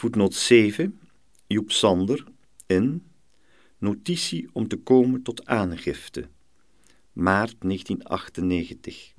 Voetnoot 7, Joep Sander, in Notitie om te komen tot aangifte, maart 1998.